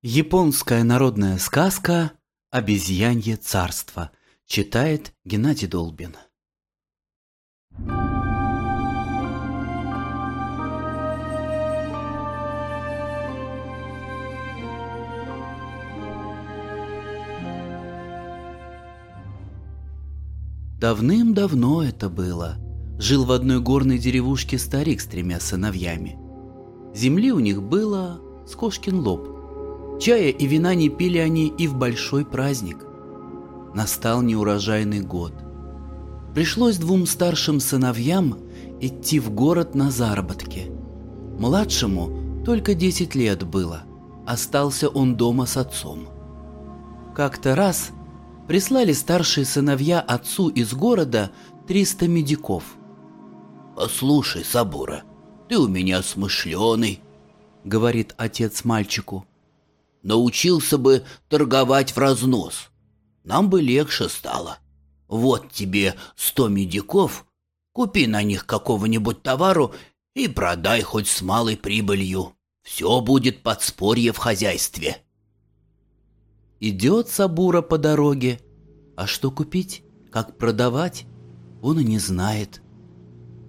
Японская народная сказка «Обезьянье царство» читает Геннадий Долбин. Давным-давно это было. Жил в одной горной деревушке старик с тремя сыновьями. Земли у них было с кошкин лоб – Чая и вина не пили они и в большой праздник. Настал неурожайный год. Пришлось двум старшим сыновьям идти в город на заработки. Младшему только 10 лет было. Остался он дома с отцом. Как-то раз прислали старшие сыновья отцу из города 300 медиков. «Послушай, Сабура, ты у меня смышленый», — говорит отец мальчику научился бы торговать в разнос. Нам бы легче стало. Вот тебе сто медиков, купи на них какого-нибудь товару и продай хоть с малой прибылью. Все будет подспорье в хозяйстве. Идет Сабура по дороге. А что купить? Как продавать? Он и не знает.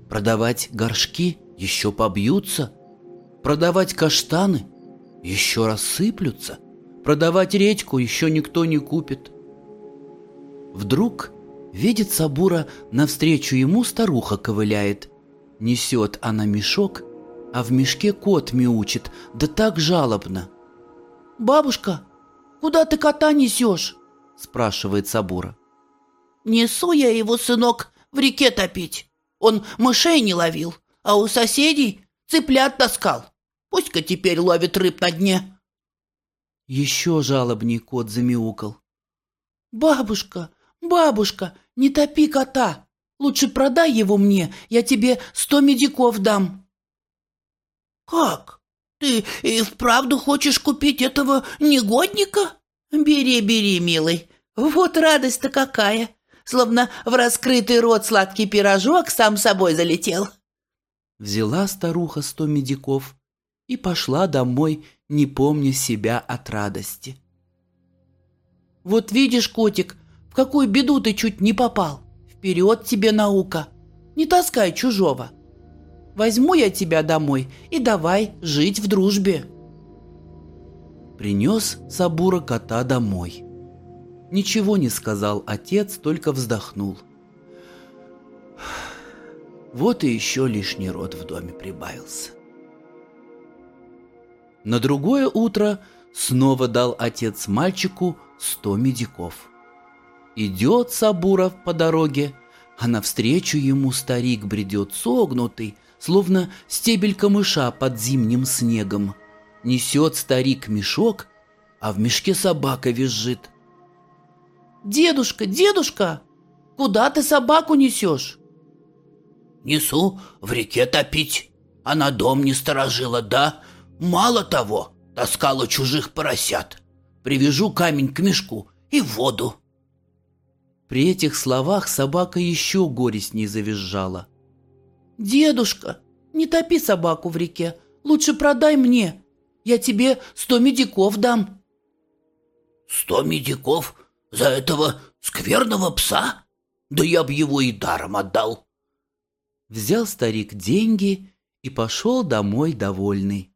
Продавать горшки еще побьются. Продавать каштаны еще рассыплются. Продавать редьку еще никто не купит. Вдруг видит Сабура, навстречу ему старуха ковыляет. Несет она мешок, а в мешке кот мяучит, да так жалобно. «Бабушка, куда ты кота несешь?» – спрашивает Сабура. «Несу я его, сынок, в реке топить. Он мышей не ловил, а у соседей цыплят таскал. Пусть-ка теперь ловит рыб на дне. Еще жалобней кот замяукал. Бабушка, бабушка, не топи кота. Лучше продай его мне, я тебе сто медиков дам. Как? Ты и вправду хочешь купить этого негодника? Бери, бери, милый. Вот радость-то какая. Словно в раскрытый рот сладкий пирожок сам собой залетел. Взяла старуха сто медиков и пошла домой, не помня себя от радости. «Вот видишь, котик, в какую беду ты чуть не попал. Вперед тебе наука. Не таскай чужого. Возьму я тебя домой и давай жить в дружбе». Принес Сабура кота домой. Ничего не сказал отец, только вздохнул. Вот и еще лишний род в доме прибавился. На другое утро снова дал отец мальчику сто медиков. Идет Сабуров по дороге, а навстречу ему старик бредет согнутый, словно стебель камыша под зимним снегом. Несет старик мешок, а в мешке собака визжит. «Дедушка, дедушка, куда ты собаку несешь?» «Несу в реке топить. Она дом не сторожила, да? Мало того, таскала чужих поросят. Привяжу камень к мешку и в воду. При этих словах собака еще горестней завизжала. «Дедушка, не топи собаку в реке, лучше продай мне. Я тебе сто медиков дам». «Сто медиков? За этого скверного пса? Да я б его и даром отдал». Взял старик деньги и пошел домой довольный.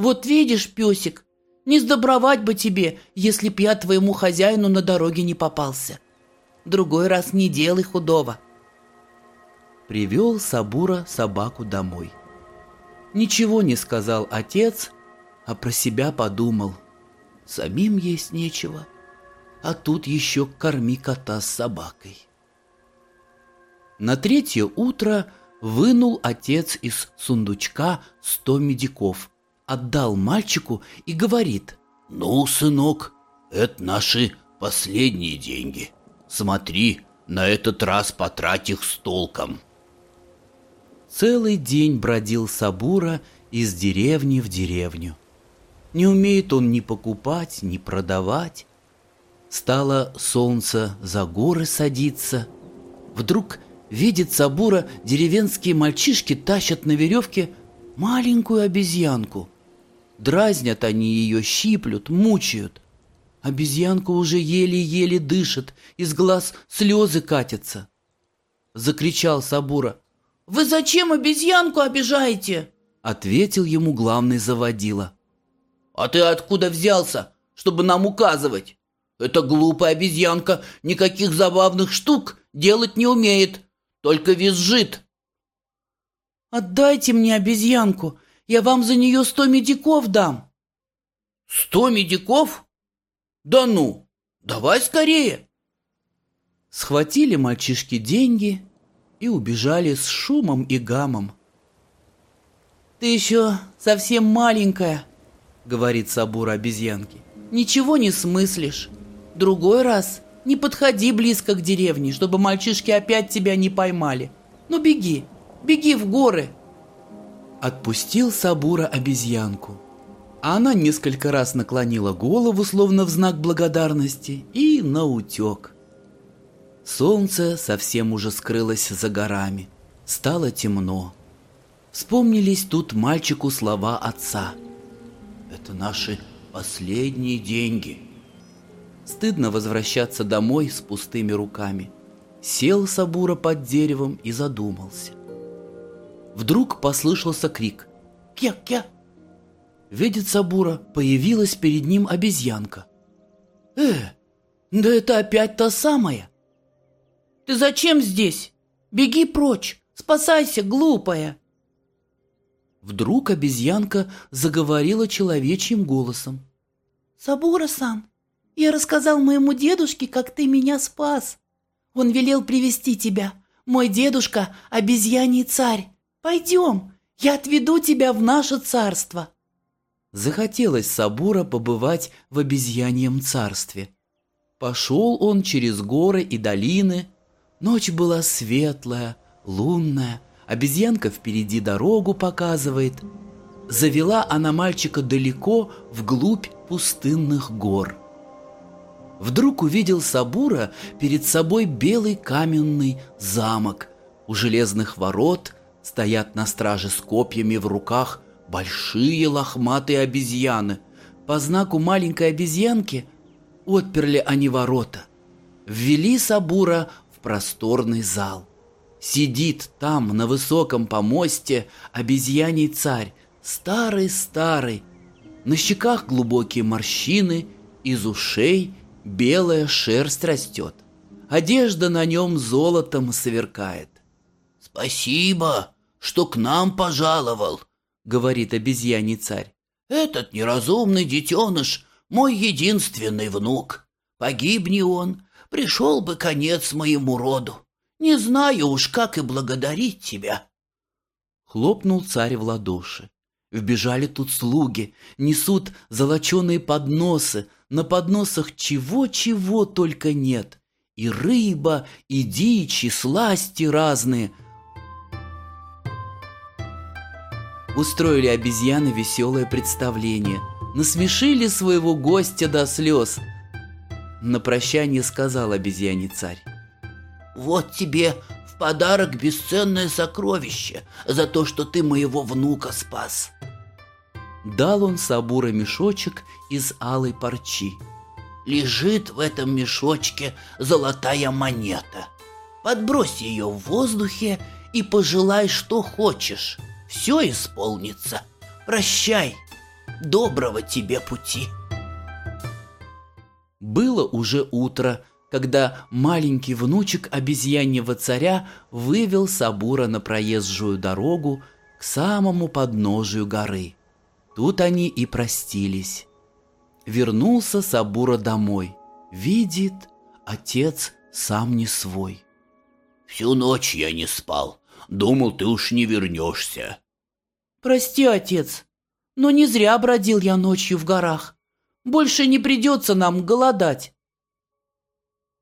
Вот видишь, песик, не сдобровать бы тебе, если б я твоему хозяину на дороге не попался. Другой раз не делай худого. Привел Сабура собаку домой. Ничего не сказал отец, а про себя подумал. Самим есть нечего, а тут еще корми кота с собакой. На третье утро вынул отец из сундучка сто медиков отдал мальчику и говорит. «Ну, сынок, это наши последние деньги. Смотри, на этот раз потрать их с толком». Целый день бродил Сабура из деревни в деревню. Не умеет он ни покупать, ни продавать. Стало солнце за горы садиться. Вдруг видит Сабура, деревенские мальчишки тащат на веревке маленькую обезьянку – Дразнят они ее, щиплют, мучают. Обезьянка уже еле-еле дышит, из глаз слезы катятся. Закричал Сабура. «Вы зачем обезьянку обижаете?» Ответил ему главный заводила. «А ты откуда взялся, чтобы нам указывать? Эта глупая обезьянка никаких забавных штук делать не умеет, только визжит». «Отдайте мне обезьянку, я вам за нее сто медиков дам». «Сто медиков? Да ну, давай скорее!» Схватили мальчишки деньги и убежали с шумом и гамом. «Ты еще совсем маленькая», — говорит Сабура обезьянке. «Ничего не смыслишь. Другой раз не подходи близко к деревне, чтобы мальчишки опять тебя не поймали. Ну беги, беги в горы». Отпустил Сабура обезьянку. Она несколько раз наклонила голову, словно в знак благодарности, и наутек. Солнце совсем уже скрылось за горами. Стало темно. Вспомнились тут мальчику слова отца. «Это наши последние деньги». Стыдно возвращаться домой с пустыми руками. Сел Сабура под деревом и задумался. Вдруг послышался крик. «Кя-кя!» Видит Сабура, появилась перед ним обезьянка. «Э, да это опять та самая!» «Ты зачем здесь? Беги прочь! Спасайся, глупая!» Вдруг обезьянка заговорила человечьим голосом. «Сабура-сан, я рассказал моему дедушке, как ты меня спас. Он велел привести тебя. Мой дедушка – обезьяний царь. Пойдем, я отведу тебя в наше царство». Захотелось Сабура побывать в обезьяньем царстве. Пошел он через горы и долины. Ночь была светлая, лунная, Обезьянка впереди дорогу показывает. Завела она мальчика далеко, вглубь пустынных гор. Вдруг увидел Сабура перед собой белый каменный замок. У железных ворот стоят на страже с копьями в руках большие лохматые обезьяны. По знаку маленькой обезьянки отперли они ворота. Ввели Сабура в просторный зал. Сидит там, на высоком помосте, обезьяний царь, старый-старый. На щеках глубокие морщины, из ушей белая шерсть растет. Одежда на нем золотом сверкает. «Спасибо, что к нам пожаловал», — говорит обезьяний царь. «Этот неразумный детеныш — мой единственный внук. Погибни он, пришел бы конец моему роду. Не знаю уж, как и благодарить тебя. Хлопнул царь в ладоши. Вбежали тут слуги, несут золоченые подносы, на подносах чего-чего только нет. И рыба, и дичь, и сласти разные. Устроили обезьяны веселое представление, насмешили своего гостя до слез. На прощание сказал обезьяний царь. Вот тебе в подарок бесценное сокровище за то, что ты моего внука спас. Дал он Сабура мешочек из алой парчи. Лежит в этом мешочке золотая монета. Подбрось ее в воздухе и пожелай, что хочешь. Все исполнится. Прощай. Доброго тебе пути. Было уже утро, когда маленький внучек обезьяньего царя вывел Сабура на проезжую дорогу к самому подножию горы. Тут они и простились. Вернулся Сабура домой. Видит, отец сам не свой. «Всю ночь я не спал. Думал, ты уж не вернешься». «Прости, отец, но не зря бродил я ночью в горах. Больше не придется нам голодать».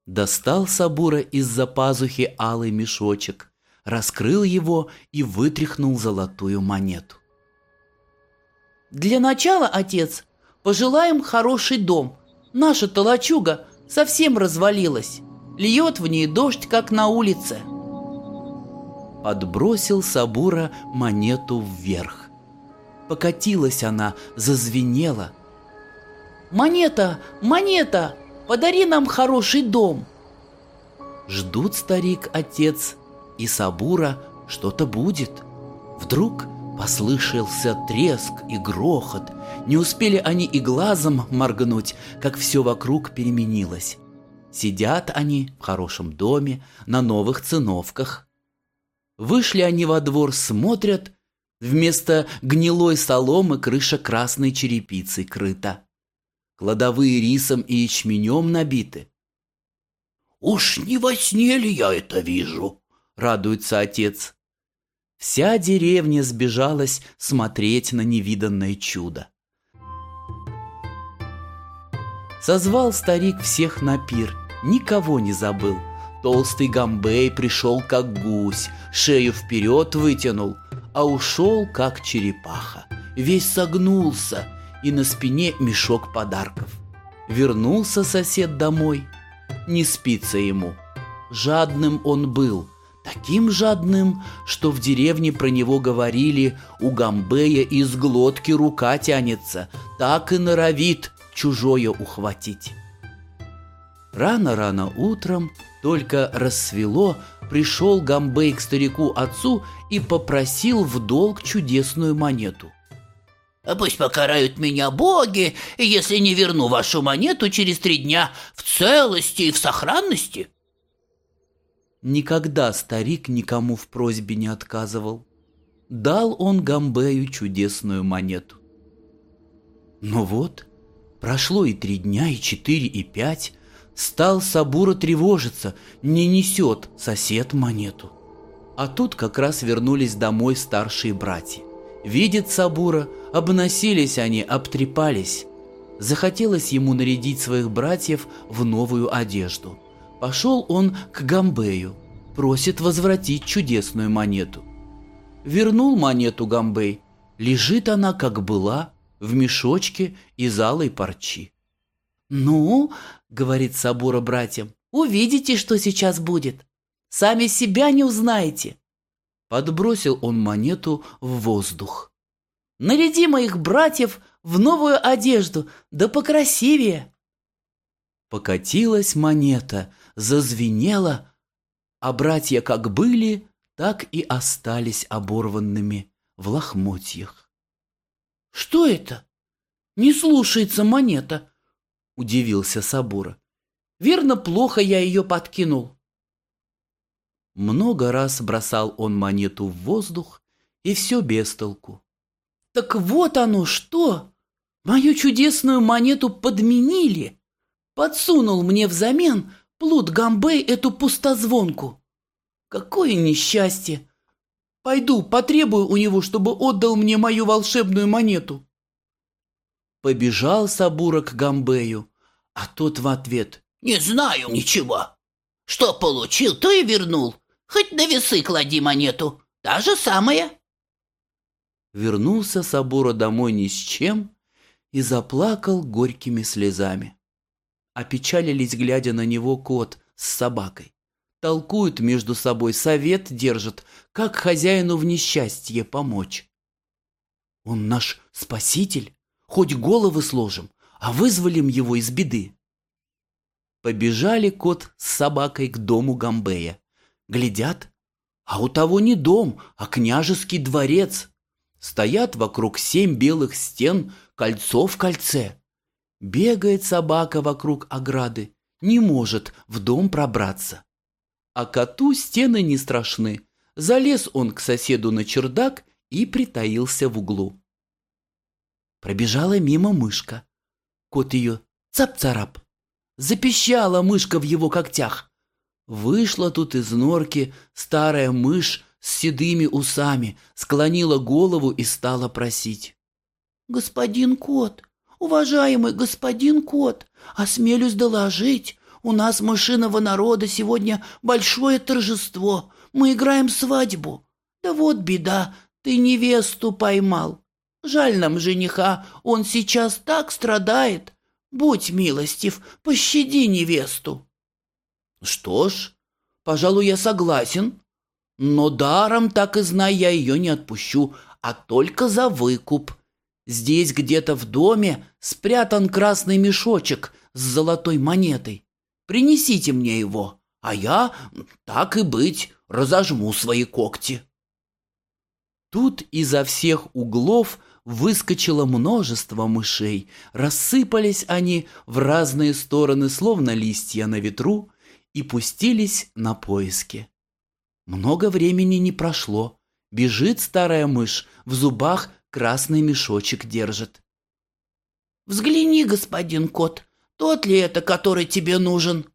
Достал Сабура из-за пазухи алый мешочек, раскрыл его и вытряхнул золотую монету. «Для начала, отец, пожелаем хороший дом. Наша толочуга совсем развалилась. Льет в ней дождь, как на улице». Подбросил Сабура монету вверх. Покатилась она, зазвенела. «Монета! Монета! Подари нам хороший дом!» Ждут старик, отец и Сабура, что-то будет. Вдруг послышался треск и грохот. Не успели они и глазом моргнуть, как все вокруг переменилось. Сидят они в хорошем доме, на новых циновках. Вышли они во двор, смотрят, вместо гнилой соломы крыша красной черепицей крыта. Кладовые рисом и ячменем набиты. «Уж не во сне ли я это вижу?» — радуется отец. Вся деревня сбежалась смотреть на невиданное чудо. Созвал старик всех на пир, никого не забыл. Толстый Гамбей пришел как гусь, шею вперед вытянул, а ушел как черепаха. Весь согнулся, и на спине мешок подарков. Вернулся сосед домой, не спится ему. Жадным он был, таким жадным, что в деревне про него говорили, у Гамбея из глотки рука тянется, так и норовит чужое ухватить. Рано-рано утром, только рассвело, пришел Гамбей к старику отцу и попросил в долг чудесную монету. «А пусть покарают меня боги, если не верну вашу монету через три дня в целости и в сохранности». Никогда старик никому в просьбе не отказывал. Дал он Гамбею чудесную монету. Но вот Прошло и три дня, и четыре, и пять. Стал Сабура тревожиться, не несет сосед монету. А тут как раз вернулись домой старшие братья. Видит Сабура, обносились они, обтрепались. Захотелось ему нарядить своих братьев в новую одежду. Пошел он к Гамбею, просит возвратить чудесную монету. Вернул монету Гамбей, лежит она, как была, в мешочке из алой парчи. «Ну, — говорит Сабура братьям, — увидите, что сейчас будет. Сами себя не узнаете». Подбросил он монету в воздух. «Наряди моих братьев в новую одежду, да покрасивее». Покатилась монета, зазвенела, а братья как были, так и остались оборванными в лохмотьях. «Что это? Не слушается монета!» — удивился Сабура. «Верно, плохо я ее подкинул». Много раз бросал он монету в воздух, и все без толку. «Так вот оно что! Мою чудесную монету подменили! Подсунул мне взамен Плут Гамбей эту пустозвонку! Какое несчастье! Пойду, потребую у него, чтобы отдал мне мою волшебную монету. Побежал Сабура к Гамбею, а тот в ответ. Не знаю ничего. Что получил, то и вернул. Хоть на весы клади монету. Та же самая. Вернулся Сабура домой ни с чем и заплакал горькими слезами. Опечалились, глядя на него, кот с собакой толкуют между собой, совет держат, как хозяину в несчастье помочь. Он наш спаситель, хоть головы сложим, а вызволим его из беды. Побежали кот с собакой к дому Гамбея. Глядят, а у того не дом, а княжеский дворец. Стоят вокруг семь белых стен, кольцо в кольце. Бегает собака вокруг ограды, не может в дом пробраться. А коту стены не страшны. Залез он к соседу на чердак и притаился в углу. Пробежала мимо мышка. Кот ее цап-царап. Запищала мышка в его когтях. Вышла тут из норки старая мышь с седыми усами, склонила голову и стала просить. «Господин кот, уважаемый господин кот, осмелюсь доложить, у нас, мышиного народа, сегодня большое торжество. Мы играем свадьбу. Да вот беда, ты невесту поймал. Жаль нам жениха, он сейчас так страдает. Будь милостив, пощади невесту. Что ж, пожалуй, я согласен. Но даром, так и знай, я ее не отпущу, а только за выкуп. Здесь где-то в доме спрятан красный мешочек с золотой монетой. Принесите мне его, а я, так и быть, разожму свои когти». Тут изо всех углов выскочило множество мышей. Рассыпались они в разные стороны, словно листья на ветру, и пустились на поиски. Много времени не прошло. Бежит старая мышь, в зубах красный мешочек держит. «Взгляни, господин кот, тот ли это, который тебе нужен?»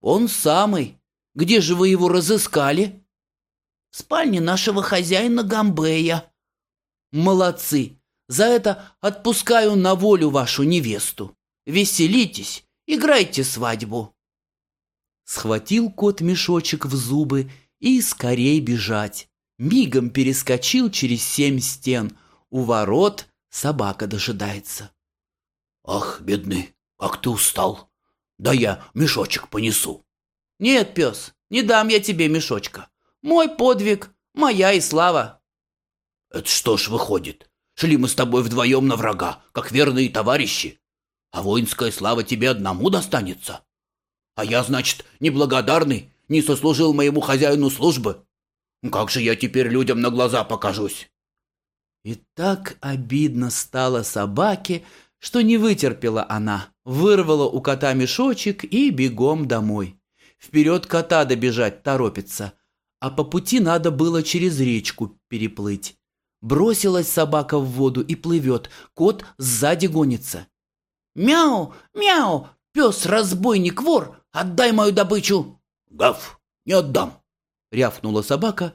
«Он самый. Где же вы его разыскали?» «В спальне нашего хозяина Гамбея». «Молодцы! За это отпускаю на волю вашу невесту. Веселитесь, играйте свадьбу». Схватил кот мешочек в зубы и скорей бежать. Мигом перескочил через семь стен. У ворот собака дожидается. «Ах, бедный, как ты устал! Да я мешочек понесу!» «Нет, пес, не дам я тебе мешочка. Мой подвиг, моя и слава!» «Это что ж выходит? Шли мы с тобой вдвоем на врага, как верные товарищи, а воинская слава тебе одному достанется. А я, значит, неблагодарный, не сослужил моему хозяину службы. Как же я теперь людям на глаза покажусь?» И так обидно стало собаке, что не вытерпела она, вырвала у кота мешочек и бегом домой. Вперед кота добежать торопится, а по пути надо было через речку переплыть. Бросилась собака в воду и плывет, кот сзади гонится. «Мяу! Мяу! Пес-разбойник, вор! Отдай мою добычу!» «Гав! Не отдам!» — рявкнула собака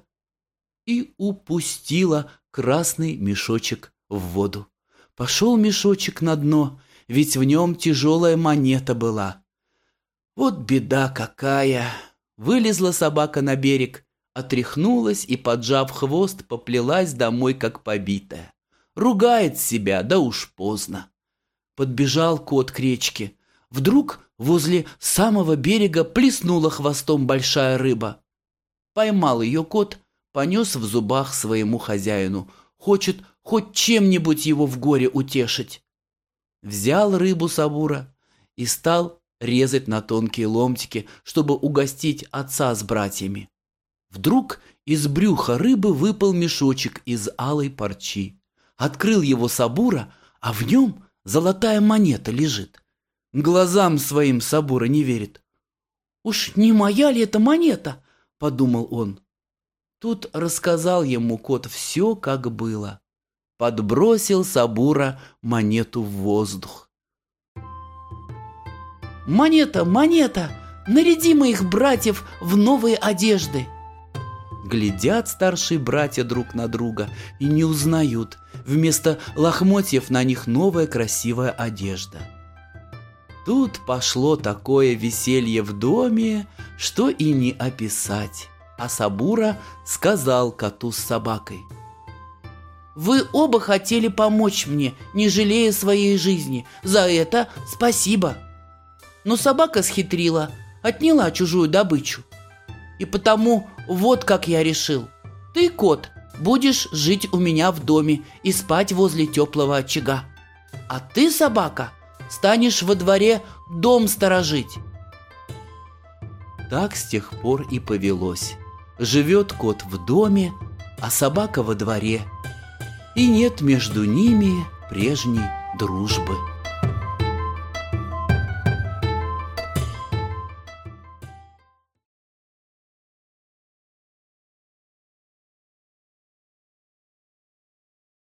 и упустила красный мешочек в воду. Пошел мешочек на дно, ведь в нем тяжелая монета была. Вот беда какая! Вылезла собака на берег, отряхнулась и, поджав хвост, поплелась домой, как побитая. Ругает себя, да уж поздно. Подбежал кот к речке. Вдруг возле самого берега плеснула хвостом большая рыба. Поймал ее кот, понес в зубах своему хозяину. Хочет хоть чем-нибудь его в горе утешить. Взял рыбу Сабура и стал резать на тонкие ломтики, чтобы угостить отца с братьями. Вдруг из брюха рыбы выпал мешочек из алой парчи. Открыл его Сабура, а в нем золотая монета лежит. Глазам своим Сабура не верит. «Уж не моя ли это монета?» – подумал он. Тут рассказал ему кот все, как было. Подбросил Сабура монету в воздух. «Монета, монета! Наряди моих братьев в новые одежды!» Глядят старшие братья друг на друга и не узнают. Вместо лохмотьев на них новая красивая одежда – Тут пошло такое веселье в доме, что и не описать. А Сабура сказал коту с собакой. «Вы оба хотели помочь мне, не жалея своей жизни. За это спасибо. Но собака схитрила, отняла чужую добычу. И потому вот как я решил. Ты, кот, будешь жить у меня в доме и спать возле теплого очага. А ты, собака, — станешь во дворе дом сторожить. Так с тех пор и повелось. Живет кот в доме, а собака во дворе. И нет между ними прежней дружбы.